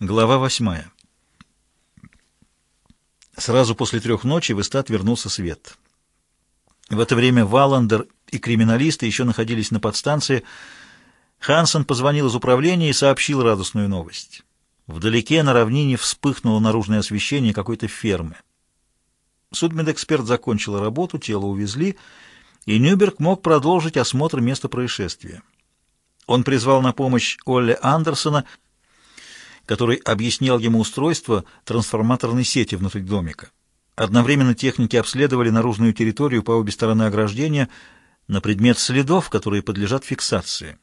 Глава восьмая. Сразу после трех ночи в Истат вернулся свет. В это время Валандер и криминалисты еще находились на подстанции. Хансен позвонил из управления и сообщил радостную новость. Вдалеке на равнине вспыхнуло наружное освещение какой-то фермы. Судмедэксперт закончил работу, тело увезли, и Нюберг мог продолжить осмотр места происшествия. Он призвал на помощь Олли Андерсона — который объяснял ему устройство трансформаторной сети внутри домика. Одновременно техники обследовали наружную территорию по обе стороны ограждения на предмет следов, которые подлежат фиксации.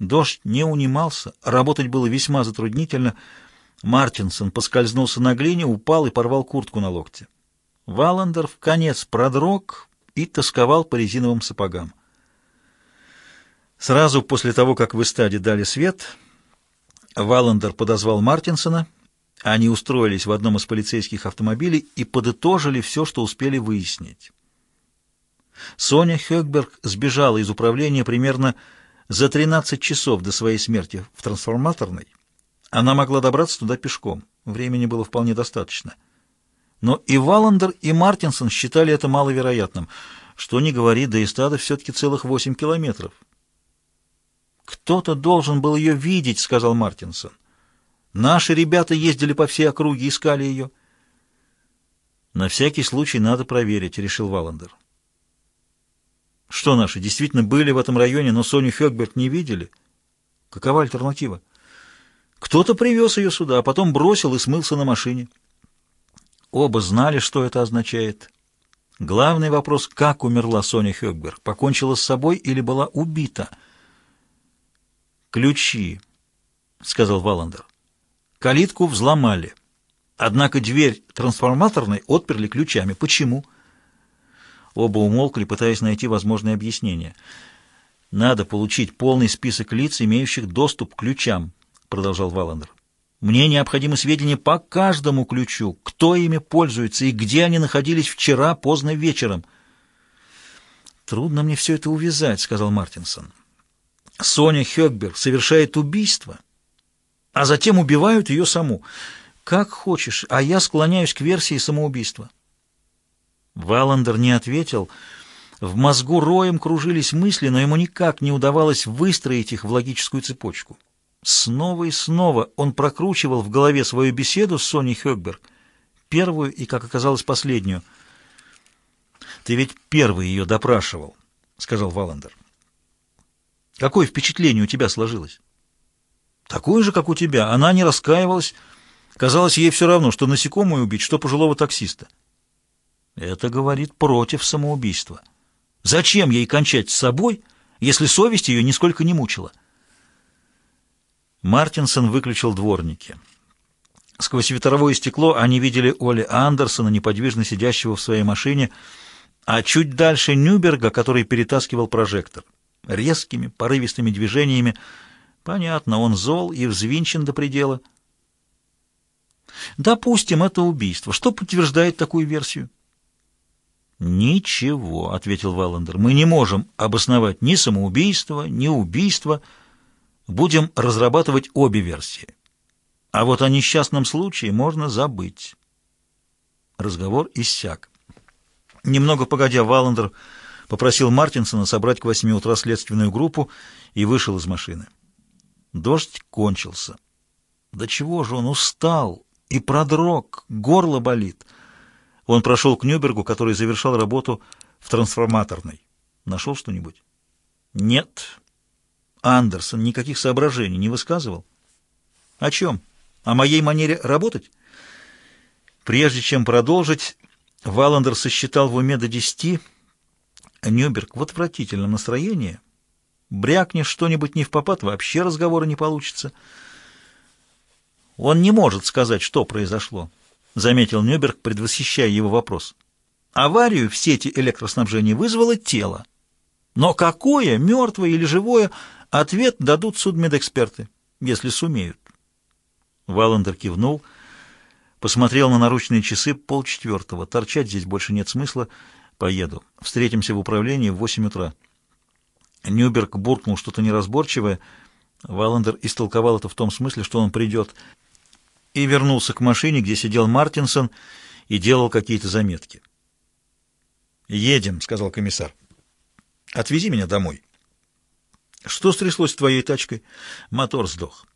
Дождь не унимался, работать было весьма затруднительно. Мартинсон поскользнулся на глине, упал и порвал куртку на локте. Валандер в конец продрог и тосковал по резиновым сапогам. Сразу после того, как в эстаде дали свет, Валандер подозвал Мартинсона. Они устроились в одном из полицейских автомобилей и подытожили все, что успели выяснить. Соня Хёкберг сбежала из управления примерно за 13 часов до своей смерти в трансформаторной. Она могла добраться туда пешком. Времени было вполне достаточно. Но и Валандер, и Мартинсон считали это маловероятным. Что ни говори, до эстада все-таки целых 8 километров. «Кто-то должен был ее видеть», — сказал Мартинсон. «Наши ребята ездили по всей округе, искали ее». «На всякий случай надо проверить», — решил Валандер. «Что наши, действительно были в этом районе, но Соню Хёкберг не видели? Какова альтернатива?» «Кто-то привез ее сюда, а потом бросил и смылся на машине». Оба знали, что это означает. Главный вопрос, как умерла Соня Хёкберг, покончила с собой или была убита — «Ключи», — сказал Валандер. «Калитку взломали. Однако дверь трансформаторной отперли ключами. Почему?» Оба умолкли, пытаясь найти возможное объяснение. «Надо получить полный список лиц, имеющих доступ к ключам», — продолжал Валандер. «Мне необходимы сведения по каждому ключу, кто ими пользуется и где они находились вчера поздно вечером». «Трудно мне все это увязать», — сказал Мартинсон. Соня Хёкберг совершает убийство, а затем убивают ее саму. Как хочешь, а я склоняюсь к версии самоубийства. Валандер не ответил. В мозгу роем кружились мысли, но ему никак не удавалось выстроить их в логическую цепочку. Снова и снова он прокручивал в голове свою беседу с Соней Хёкберг, первую и, как оказалось, последнюю. «Ты ведь первый ее допрашивал», — сказал Валандер. Какое впечатление у тебя сложилось? Такое же, как у тебя. Она не раскаивалась. Казалось ей все равно, что насекомое убить, что пожилого таксиста. Это говорит против самоубийства. Зачем ей кончать с собой, если совесть ее нисколько не мучила? Мартинсон выключил дворники. Сквозь ветровое стекло они видели Оли Андерсона, неподвижно сидящего в своей машине, а чуть дальше Нюберга, который перетаскивал прожектор резкими, порывистыми движениями. Понятно, он зол и взвинчен до предела. Допустим, это убийство. Что подтверждает такую версию? «Ничего», — ответил Валандер. «Мы не можем обосновать ни самоубийство, ни убийство. Будем разрабатывать обе версии. А вот о несчастном случае можно забыть». Разговор иссяк. Немного погодя, Валандер попросил Мартинсона собрать к восьми утра следственную группу и вышел из машины. Дождь кончился. Да чего же он устал и продрог, горло болит. Он прошел к Нюбергу, который завершал работу в трансформаторной. Нашел что-нибудь? Нет. Андерсон никаких соображений не высказывал. О чем? О моей манере работать? Прежде чем продолжить, Валандер сосчитал в уме до десяти, Нюберг в отвратительном настроении. Брякнешь что-нибудь не в попад, вообще разговора не получится. Он не может сказать, что произошло, заметил Нюберг, предвосхищая его вопрос. Аварию в сети электроснабжения вызвало тело. Но какое, мертвое или живое, ответ дадут судмедэксперты, если сумеют. Валандер кивнул, посмотрел на наручные часы полчетвертого. Торчать здесь больше нет смысла. Поеду. Встретимся в управлении в восемь утра. Нюберг буркнул что-то неразборчивое. Валандер истолковал это в том смысле, что он придет. и вернулся к машине, где сидел Мартинсон и делал какие-то заметки. «Едем», — сказал комиссар. «Отвези меня домой». «Что стряслось с твоей тачкой?» Мотор сдох.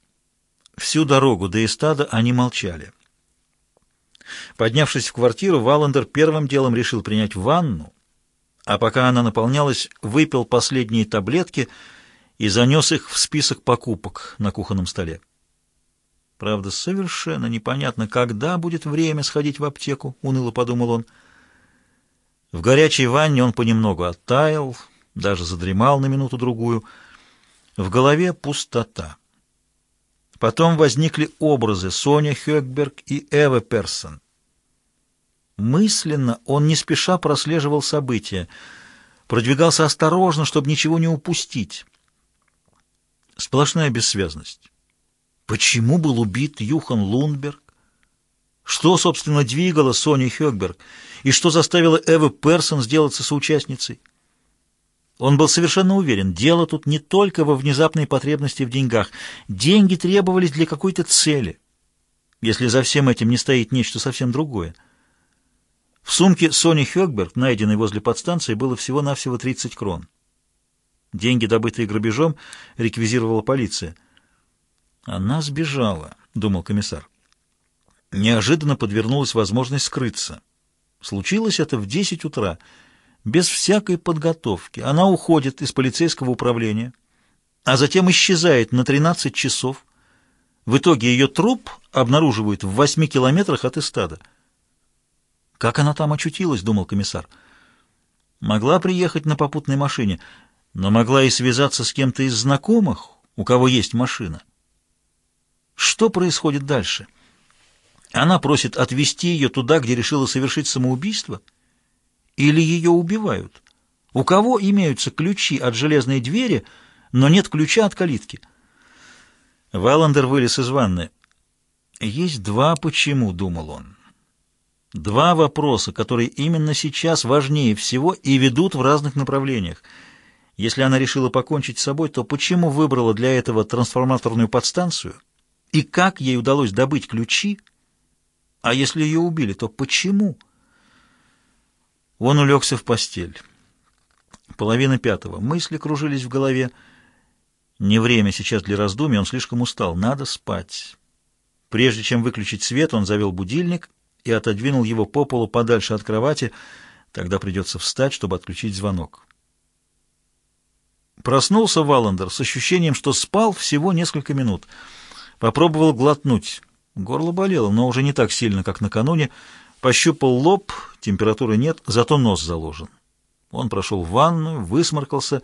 Всю дорогу до эстада они молчали. Поднявшись в квартиру, Валандер первым делом решил принять ванну, а пока она наполнялась, выпил последние таблетки и занес их в список покупок на кухонном столе. Правда, совершенно непонятно, когда будет время сходить в аптеку, — уныло подумал он. В горячей ванне он понемногу оттаял, даже задремал на минуту-другую. В голове пустота. Потом возникли образы Соня Хёкберг и Эва Персон. Мысленно он не спеша прослеживал события, продвигался осторожно, чтобы ничего не упустить. Сплошная бессвязность. Почему был убит Юхан Лунберг? Что, собственно, двигало Сони Хёкберг? И что заставило Эву Персон сделаться соучастницей? Он был совершенно уверен, дело тут не только во внезапной потребности в деньгах. Деньги требовались для какой-то цели, если за всем этим не стоит нечто совсем другое. В сумке Сони Хёкберг, найденной возле подстанции, было всего-навсего 30 крон. Деньги, добытые грабежом, реквизировала полиция. «Она сбежала», — думал комиссар. Неожиданно подвернулась возможность скрыться. Случилось это в 10 утра, без всякой подготовки. Она уходит из полицейского управления, а затем исчезает на 13 часов. В итоге ее труп обнаруживают в 8 километрах от эстада. «Как она там очутилась?» — думал комиссар. «Могла приехать на попутной машине, но могла и связаться с кем-то из знакомых, у кого есть машина. Что происходит дальше? Она просит отвезти ее туда, где решила совершить самоубийство? Или ее убивают? У кого имеются ключи от железной двери, но нет ключа от калитки?» Валандер вылез из ванны. «Есть два «почему», — думал он. Два вопроса, которые именно сейчас важнее всего и ведут в разных направлениях. Если она решила покончить с собой, то почему выбрала для этого трансформаторную подстанцию? И как ей удалось добыть ключи? А если ее убили, то почему? Он улегся в постель. Половина пятого. Мысли кружились в голове. Не время сейчас для раздумий, он слишком устал. Надо спать. Прежде чем выключить свет, он завел будильник — и отодвинул его по полу подальше от кровати, тогда придется встать, чтобы отключить звонок. Проснулся Валандер с ощущением, что спал всего несколько минут. Попробовал глотнуть. Горло болело, но уже не так сильно, как накануне. Пощупал лоб, температуры нет, зато нос заложен. Он прошел в ванную, высморкался,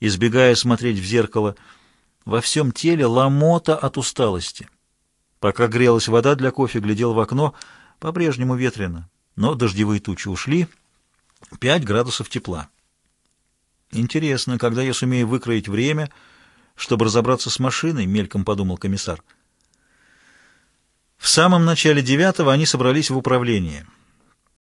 избегая смотреть в зеркало. Во всем теле ломота от усталости. Пока грелась вода для кофе, глядел в окно — по-прежнему ветрено, но дождевые тучи ушли, 5 градусов тепла. Интересно, когда я сумею выкроить время, чтобы разобраться с машиной, мельком подумал комиссар. В самом начале девятого они собрались в управлении —